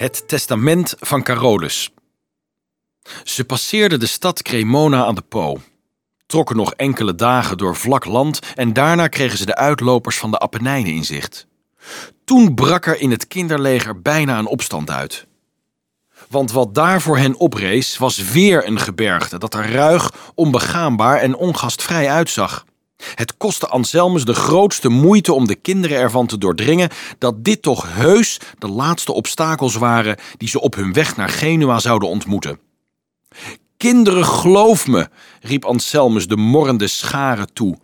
Het testament van Carolus. Ze passeerden de stad Cremona aan de Po, trokken nog enkele dagen door vlak land en daarna kregen ze de uitlopers van de Apennijnen in zicht. Toen brak er in het kinderleger bijna een opstand uit. Want wat daar voor hen oprees, was weer een gebergte dat er ruig, onbegaanbaar en ongastvrij uitzag. Het kostte Anselmus de grootste moeite om de kinderen ervan te doordringen dat dit toch heus de laatste obstakels waren die ze op hun weg naar Genua zouden ontmoeten. Kinderen, geloof me, riep Anselmus de morrende scharen toe.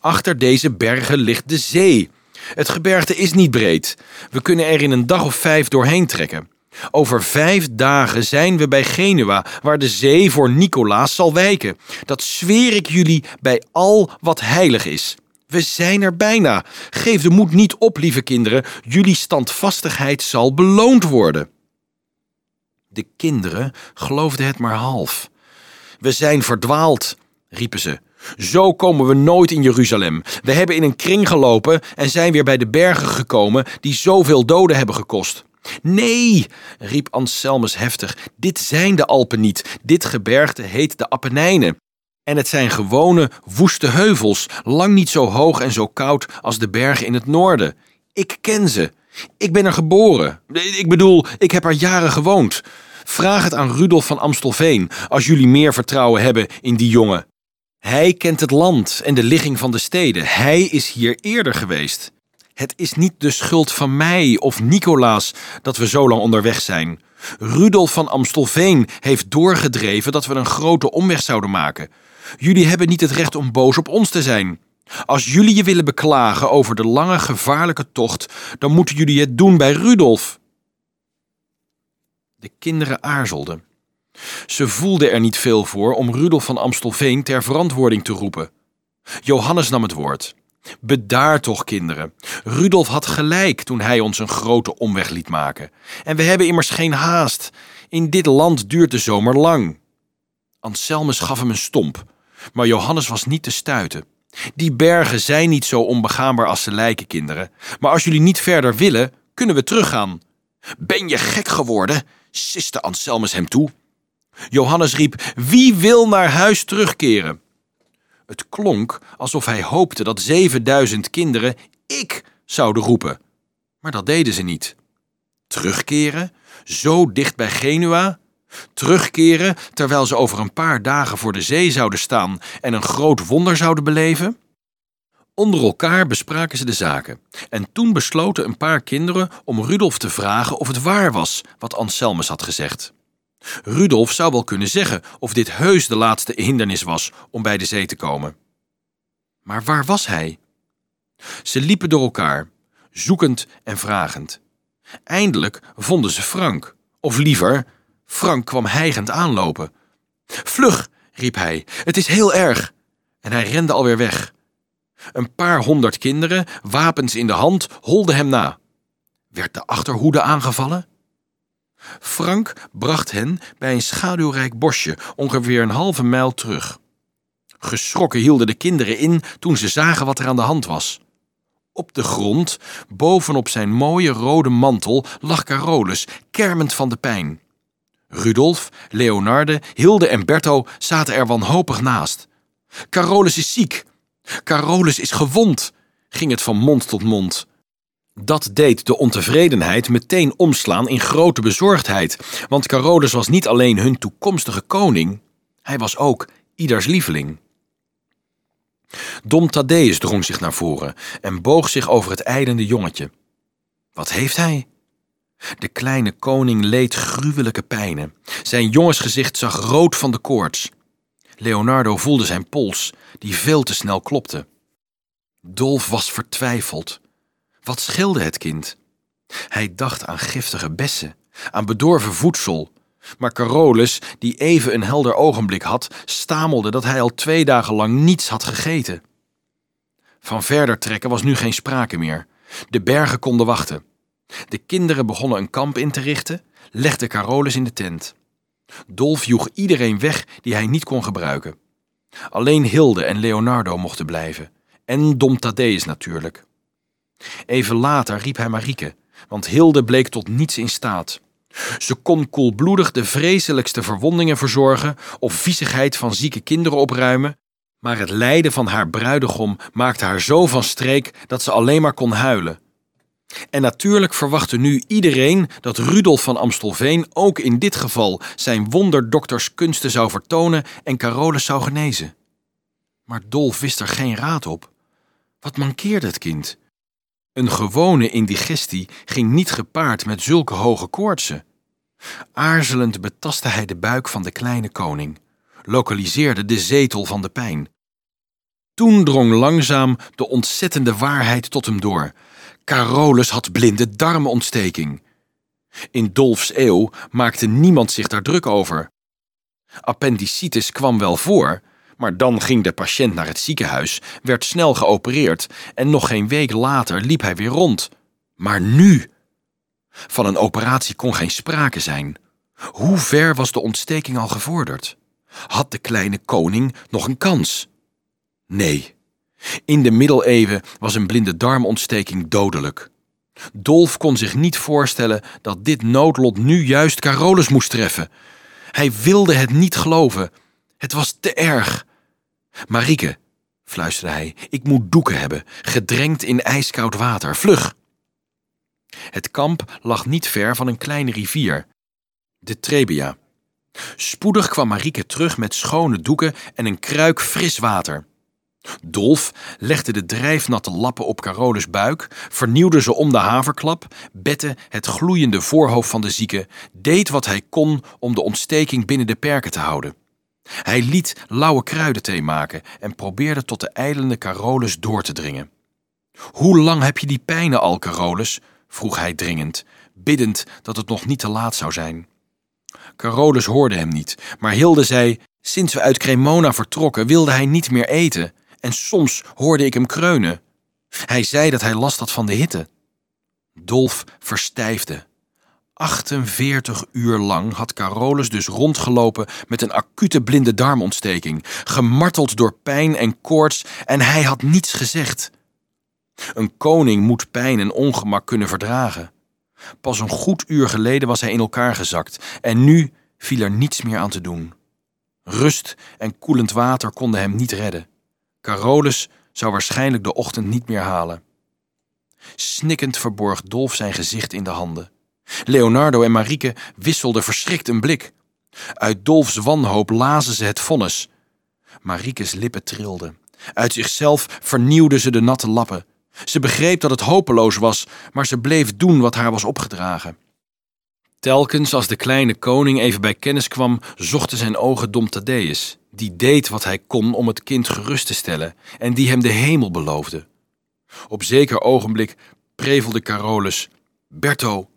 Achter deze bergen ligt de zee. Het gebergte is niet breed. We kunnen er in een dag of vijf doorheen trekken. Over vijf dagen zijn we bij Genua, waar de zee voor Nicolaas zal wijken. Dat zweer ik jullie bij al wat heilig is. We zijn er bijna. Geef de moed niet op, lieve kinderen. Jullie standvastigheid zal beloond worden. De kinderen geloofden het maar half. We zijn verdwaald, riepen ze. Zo komen we nooit in Jeruzalem. We hebben in een kring gelopen en zijn weer bij de bergen gekomen die zoveel doden hebben gekost. Nee, riep Anselmus heftig, dit zijn de Alpen niet. Dit gebergte heet de Apennijnen. En het zijn gewone, woeste heuvels, lang niet zo hoog en zo koud als de bergen in het noorden. Ik ken ze. Ik ben er geboren. Ik bedoel, ik heb er jaren gewoond. Vraag het aan Rudolf van Amstelveen als jullie meer vertrouwen hebben in die jongen. Hij kent het land en de ligging van de steden. Hij is hier eerder geweest. Het is niet de schuld van mij of Nicolaas dat we zo lang onderweg zijn. Rudolf van Amstelveen heeft doorgedreven dat we een grote omweg zouden maken. Jullie hebben niet het recht om boos op ons te zijn. Als jullie je willen beklagen over de lange gevaarlijke tocht, dan moeten jullie het doen bij Rudolf. De kinderen aarzelden. Ze voelden er niet veel voor om Rudolf van Amstelveen ter verantwoording te roepen. Johannes nam het woord. Bedaar toch, kinderen. Rudolf had gelijk toen hij ons een grote omweg liet maken. En we hebben immers geen haast. In dit land duurt de zomer lang. Anselmus gaf hem een stomp, maar Johannes was niet te stuiten. Die bergen zijn niet zo onbegaanbaar als ze lijken, kinderen. Maar als jullie niet verder willen, kunnen we teruggaan. Ben je gek geworden? siste Anselmus hem toe. Johannes riep: Wie wil naar huis terugkeren? Het klonk alsof hij hoopte dat 7000 kinderen ik zouden roepen. Maar dat deden ze niet. Terugkeren? Zo dicht bij Genua? Terugkeren terwijl ze over een paar dagen voor de zee zouden staan en een groot wonder zouden beleven? Onder elkaar bespraken ze de zaken. En toen besloten een paar kinderen om Rudolf te vragen of het waar was wat Anselmus had gezegd. Rudolf zou wel kunnen zeggen of dit heus de laatste hindernis was om bij de zee te komen. Maar waar was hij? Ze liepen door elkaar, zoekend en vragend. Eindelijk vonden ze Frank, of liever, Frank kwam hijgend aanlopen. Vlug, riep hij, het is heel erg. En hij rende alweer weg. Een paar honderd kinderen, wapens in de hand, holden hem na. Werd de achterhoede aangevallen? Frank bracht hen bij een schaduwrijk bosje ongeveer een halve mijl terug. Geschrokken hielden de kinderen in toen ze zagen wat er aan de hand was. Op de grond, bovenop zijn mooie rode mantel, lag Carolus, kermend van de pijn. Rudolf, Leonarde, Hilde en Berto zaten er wanhopig naast. Carolus is ziek. Carolus is gewond, ging het van mond tot mond. Dat deed de ontevredenheid meteen omslaan in grote bezorgdheid, want Carolus was niet alleen hun toekomstige koning, hij was ook ieders lieveling. Dom Thaddeus drong zich naar voren en boog zich over het ijlende jongetje. Wat heeft hij? De kleine koning leed gruwelijke pijnen. Zijn jongensgezicht zag rood van de koorts. Leonardo voelde zijn pols, die veel te snel klopte. Dolf was vertwijfeld. Wat scheelde het kind? Hij dacht aan giftige bessen, aan bedorven voedsel. Maar Carolus, die even een helder ogenblik had, stamelde dat hij al twee dagen lang niets had gegeten. Van verder trekken was nu geen sprake meer. De bergen konden wachten. De kinderen begonnen een kamp in te richten, legden Carolus in de tent. Dolf joeg iedereen weg die hij niet kon gebruiken. Alleen Hilde en Leonardo mochten blijven. En Dom Thaddeus natuurlijk. Even later riep hij Marieke, want Hilde bleek tot niets in staat. Ze kon koelbloedig de vreselijkste verwondingen verzorgen of viezigheid van zieke kinderen opruimen, maar het lijden van haar bruidegom maakte haar zo van streek dat ze alleen maar kon huilen. En natuurlijk verwachtte nu iedereen dat Rudolf van Amstelveen ook in dit geval zijn wonderdokterskunsten zou vertonen en Carolus zou genezen. Maar Dolf wist er geen raad op. Wat mankeerde het kind? Een gewone indigestie ging niet gepaard met zulke hoge koortsen. Aarzelend betastte hij de buik van de kleine koning, lokaliseerde de zetel van de pijn. Toen drong langzaam de ontzettende waarheid tot hem door. Carolus had blinde darmontsteking. In Dolfs eeuw maakte niemand zich daar druk over. Appendicitis kwam wel voor, maar dan ging de patiënt naar het ziekenhuis, werd snel geopereerd en nog geen week later liep hij weer rond. Maar nu! Van een operatie kon geen sprake zijn. Hoe ver was de ontsteking al gevorderd? Had de kleine koning nog een kans? Nee. In de middeleeuwen was een blinde darmontsteking dodelijk. Dolf kon zich niet voorstellen dat dit noodlot nu juist Carolus moest treffen. Hij wilde het niet geloven. Het was te erg. Marieke, fluisterde hij, ik moet doeken hebben, gedrenkt in ijskoud water, vlug. Het kamp lag niet ver van een kleine rivier, de Trebia. Spoedig kwam Marieke terug met schone doeken en een kruik fris water. Dolf legde de drijfnatte lappen op Carolus buik, vernieuwde ze om de haverklap, bette het gloeiende voorhoofd van de zieke, deed wat hij kon om de ontsteking binnen de perken te houden. Hij liet lauwe kruidenthee maken en probeerde tot de ijlende Carolus door te dringen. Hoe lang heb je die pijnen al, Carolus? vroeg hij dringend, biddend dat het nog niet te laat zou zijn. Carolus hoorde hem niet, maar Hilde zei: Sinds we uit Cremona vertrokken wilde hij niet meer eten, en soms hoorde ik hem kreunen. Hij zei dat hij last had van de hitte. Dolf verstijfde. 48 uur lang had Carolus dus rondgelopen met een acute blinde darmontsteking, gemarteld door pijn en koorts, en hij had niets gezegd. Een koning moet pijn en ongemak kunnen verdragen. Pas een goed uur geleden was hij in elkaar gezakt en nu viel er niets meer aan te doen. Rust en koelend water konden hem niet redden. Carolus zou waarschijnlijk de ochtend niet meer halen. Snikkend verborg Dolf zijn gezicht in de handen. Leonardo en Marieke wisselden verschrikt een blik. Uit Dolfs wanhoop lazen ze het vonnis. Mariekes lippen trilden. Uit zichzelf vernieuwde ze de natte lappen. Ze begreep dat het hopeloos was, maar ze bleef doen wat haar was opgedragen. Telkens als de kleine koning even bij kennis kwam, zochten zijn ogen Dom Thaddeus, die deed wat hij kon om het kind gerust te stellen en die hem de hemel beloofde. Op zeker ogenblik prevelde Carolus: Berto,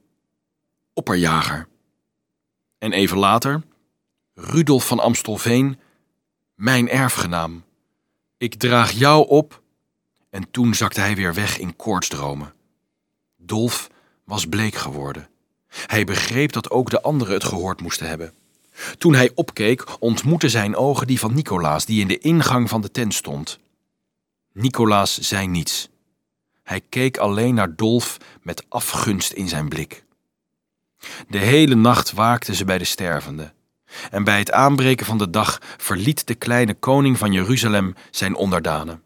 opperjager. En even later: Rudolf van Amstelveen, mijn erfgenaam. Ik draag jou op. En toen zakte hij weer weg in koortsdromen. Dolf was bleek geworden. Hij begreep dat ook de anderen het gehoord moesten hebben. Toen hij opkeek, ontmoetten zijn ogen die van Nicolaas, die in de ingang van de tent stond. Nicolaas zei niets. Hij keek alleen naar Dolf met afgunst in zijn blik. De hele nacht waakten ze bij de stervende. En bij het aanbreken van de dag verliet de kleine koning van Jeruzalem zijn onderdanen.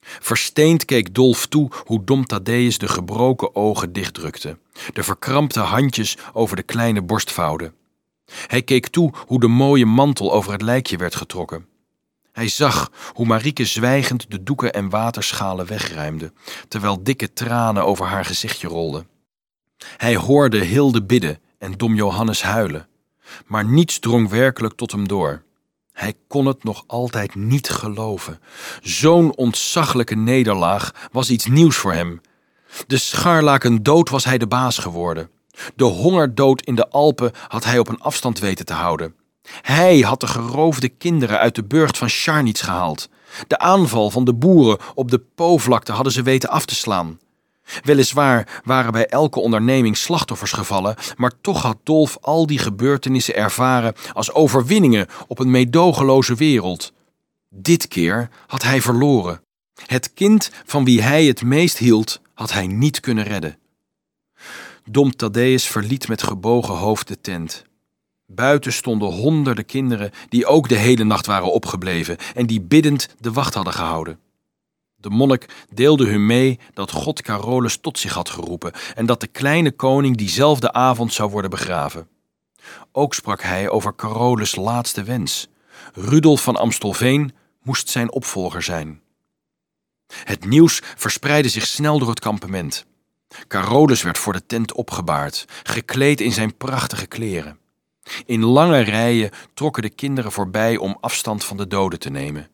Versteend keek Dolf toe hoe Dom Thaddeus de gebroken ogen dichtdrukte, de verkrampte handjes over de kleine borstvouwde. Hij keek toe hoe de mooie mantel over het lijkje werd getrokken. Hij zag hoe Marieke zwijgend de doeken en waterschalen wegruimde, terwijl dikke tranen over haar gezichtje rolden. Hij hoorde Hilde bidden en Dom Johannes huilen, maar niets drong werkelijk tot hem door. Hij kon het nog altijd niet geloven. Zo'n ontzaglijke nederlaag was iets nieuws voor hem. De scharlaken dood was hij de baas geworden. De hongerdood in de Alpen had hij op een afstand weten te houden. Hij had de geroofde kinderen uit de burcht van Scharnitz gehaald. De aanval van de boeren op de Po-vlakte hadden ze weten af te slaan. Weliswaar waren bij elke onderneming slachtoffers gevallen, maar toch had Dolf al die gebeurtenissen ervaren als overwinningen op een meedogenloze wereld. Dit keer had hij verloren. Het kind van wie hij het meest hield, had hij niet kunnen redden. Dom Thaddeus verliet met gebogen hoofd de tent. Buiten stonden honderden kinderen die ook de hele nacht waren opgebleven en die biddend de wacht hadden gehouden. De monnik deelde hun mee dat God Carolus tot zich had geroepen en dat de kleine koning diezelfde avond zou worden begraven. Ook sprak hij over Carolus' laatste wens. Rudolf van Amstelveen moest zijn opvolger zijn. Het nieuws verspreidde zich snel door het kampement. Carolus werd voor de tent opgebaard, gekleed in zijn prachtige kleren. In lange rijen trokken de kinderen voorbij om afstand van de doden te nemen.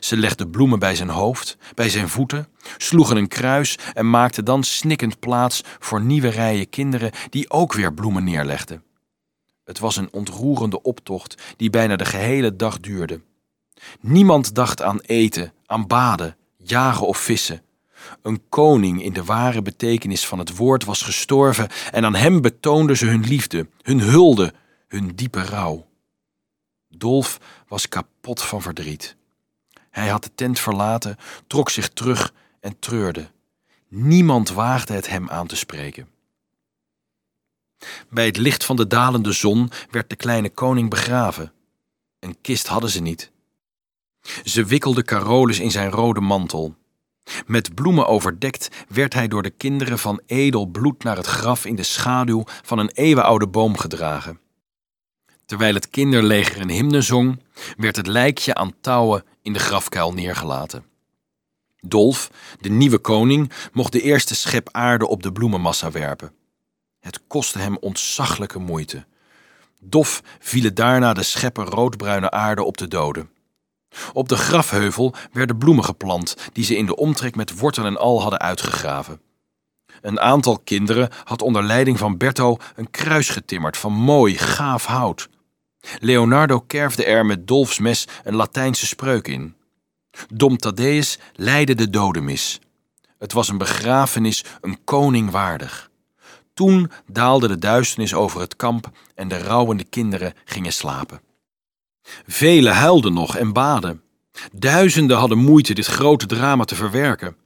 Ze legden bloemen bij zijn hoofd, bij zijn voeten, sloegen een kruis en maakten dan snikkend plaats voor nieuwe rijen kinderen die ook weer bloemen neerlegden. Het was een ontroerende optocht die bijna de gehele dag duurde. Niemand dacht aan eten, aan baden, jagen of vissen. Een koning in de ware betekenis van het woord was gestorven en aan hem betoonden ze hun liefde, hun hulde, hun diepe rouw. Dolf was kapot van verdriet. Hij had de tent verlaten, trok zich terug en treurde. Niemand waagde het hem aan te spreken. Bij het licht van de dalende zon werd de kleine koning begraven. Een kist hadden ze niet. Ze wikkelde Carolus in zijn rode mantel. Met bloemen overdekt werd hij door de kinderen van edel bloed naar het graf in de schaduw van een eeuwenoude boom gedragen. Terwijl het kinderleger een hymne zong, werd het lijkje aan touwen in de grafkuil neergelaten. Dolf, de nieuwe koning, mocht de eerste schep aarde op de bloemenmassa werpen. Het kostte hem ontzaglijke moeite. Dof vielen daarna de scheppen roodbruine aarde op de doden. Op de grafheuvel werden bloemen geplant die ze in de omtrek met wortel en al hadden uitgegraven. Een aantal kinderen had onder leiding van Berto een kruis getimmerd van mooi, gaaf hout. Leonardo kerfde er met Dolfs mes een Latijnse spreuk in. Dom Thaddeus leidde de dodenmis. Het was een begrafenis een koning waardig. Toen daalde de duisternis over het kamp en de rouwende kinderen gingen slapen. Velen huilden nog en baden. Duizenden hadden moeite dit grote drama te verwerken.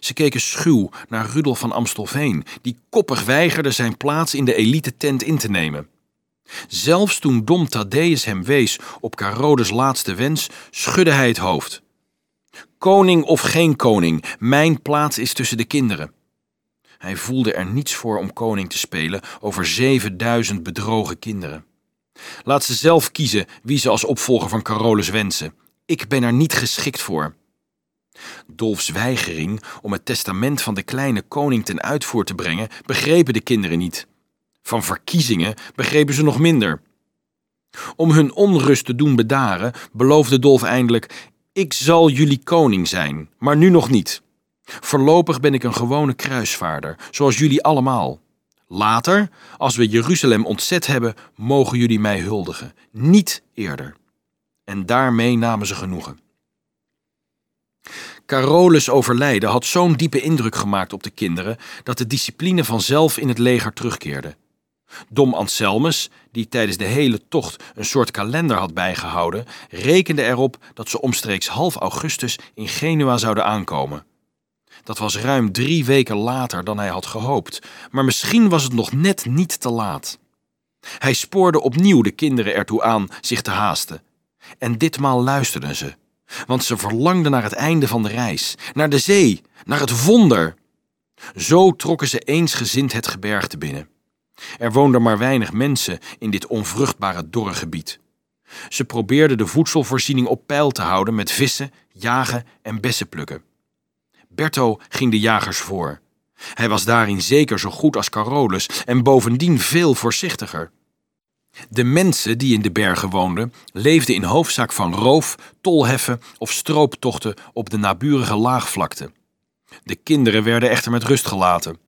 Ze keken schuw naar Rudolf van Amstelveen, die koppig weigerde zijn plaats in de elite tent in te nemen. Zelfs toen Dom Thaddeus hem wees op Carolus' laatste wens, schudde hij het hoofd. Koning of geen koning, mijn plaats is tussen de kinderen. Hij voelde er niets voor om koning te spelen over 7000 bedrogen kinderen. Laat ze zelf kiezen wie ze als opvolger van Carolus wensen. Ik ben er niet geschikt voor. Dolfs weigering om het testament van de kleine koning ten uitvoer te brengen, begrepen de kinderen niet. Van verkiezingen begrepen ze nog minder. Om hun onrust te doen bedaren, beloofde Dolf eindelijk: Ik zal jullie koning zijn, maar nu nog niet. Voorlopig ben ik een gewone kruisvaarder, zoals jullie allemaal. Later, als we Jeruzalem ontzet hebben, mogen jullie mij huldigen, niet eerder. En daarmee namen ze genoegen. Carolus' overlijden had zo'n diepe indruk gemaakt op de kinderen dat de discipline vanzelf in het leger terugkeerde. Dom Anselmus, die tijdens de hele tocht een soort kalender had bijgehouden, rekende erop dat ze omstreeks half augustus in Genua zouden aankomen. Dat was ruim drie weken later dan hij had gehoopt, maar misschien was het nog net niet te laat. Hij spoorde opnieuw de kinderen ertoe aan zich te haasten. En ditmaal luisterden ze, want ze verlangden naar het einde van de reis, naar de zee, naar het wonder. Zo trokken ze eensgezind het gebergte binnen. Er woonden maar weinig mensen in dit onvruchtbare dorre gebied. Ze probeerden de voedselvoorziening op peil te houden met vissen, jagen en bessen plukken. Berto ging de jagers voor. Hij was daarin zeker zo goed als Carolus en bovendien veel voorzichtiger. De mensen die in de bergen woonden, leefden in hoofdzaak van roof, tolheffen of strooptochten op de naburige laagvlakte. De kinderen werden echter met rust gelaten.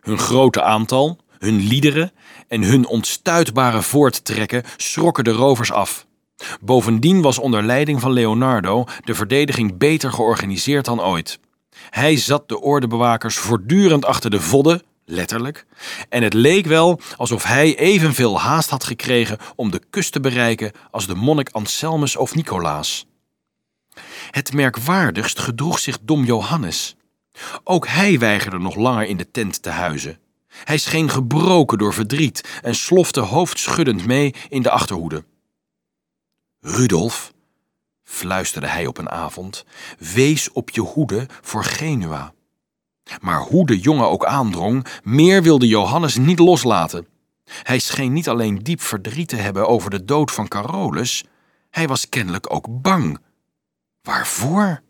Hun grote aantal, hun liederen en hun onstuitbare voorttrekken schrokken de rovers af. Bovendien was onder leiding van Leonardo de verdediging beter georganiseerd dan ooit. Hij zat de ordebewakers voortdurend achter de vodden, letterlijk, en het leek wel alsof hij evenveel haast had gekregen om de kust te bereiken als de monnik Anselmus of Nicolaas. Het merkwaardigst gedroeg zich dom Johannes. Ook hij weigerde nog langer in de tent te huizen. Hij scheen gebroken door verdriet en slofte hoofdschuddend mee in de achterhoede. Rudolf, fluisterde hij op een avond, wees op je hoede voor Genua. Maar hoe de jongen ook aandrong, meer wilde Johannes niet loslaten. Hij scheen niet alleen diep verdriet te hebben over de dood van Carolus, hij was kennelijk ook bang. Waarvoor?